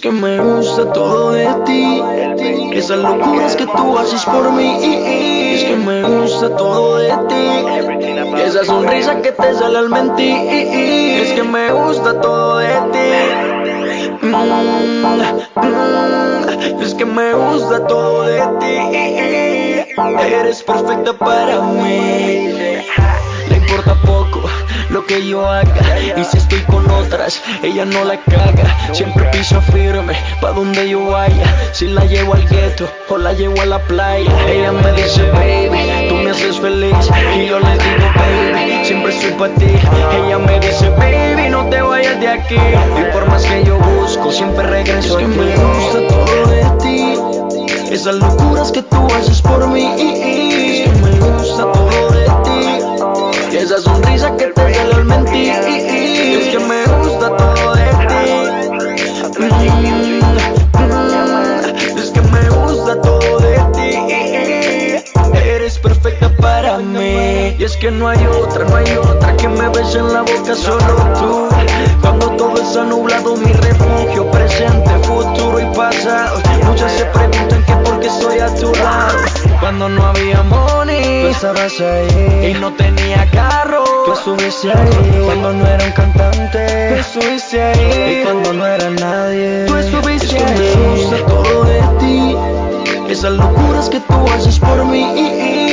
que me gusta todo de ti. Esas locuras que tú haces por mí. Es que me gusta todo de ti. Esa sonrisa que te sale al mentir. Es que me gusta todo de ti. Mm, mm, es que me gusta todo de ti. Eres perfecta para mí. Le importa poco lo que yo haga. Y si estoy con ella no la caga. Siempre piso firme, pa' donde yo vaya. Si la llevo al gueto o la llevo a la playa. Ella me dice, baby, tú me haces feliz. Y yo les digo, baby, siempre estoy pa' ti. Ella me dice, baby, no te vayas de aquí. Y por más que yo busco, siempre regreso. Es que me gusta todo de ti. Esas locuras que tú que no hay otra, no hay otra que me bese en la boca, solo tú. Cuando todo está nublado, mi refugio, presente, futuro y pasado. Muchas se preguntan que por qué estoy a tu lado. Cuando no había money, tú estabas ahí. Y no tenía carro, tú estuviste ahí. Cuando no era un cantante, tú estuviste ahí. Y cuando no era nadie, tú estuviste ahí. Me gusta todo de ti. Esas locuras que tú haces por mí.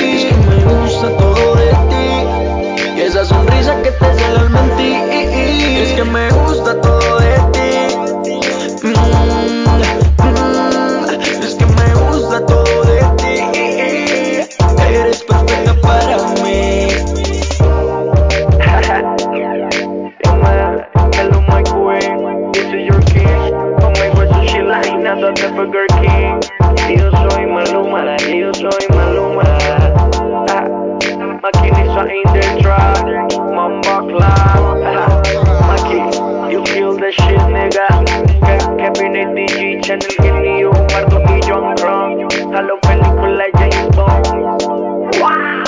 aquí. Maki Nisa in the trap, Mamba Clown. Ah, Maki, you the shit, Channel, que ni yo, Mardo John James Bond. Wow!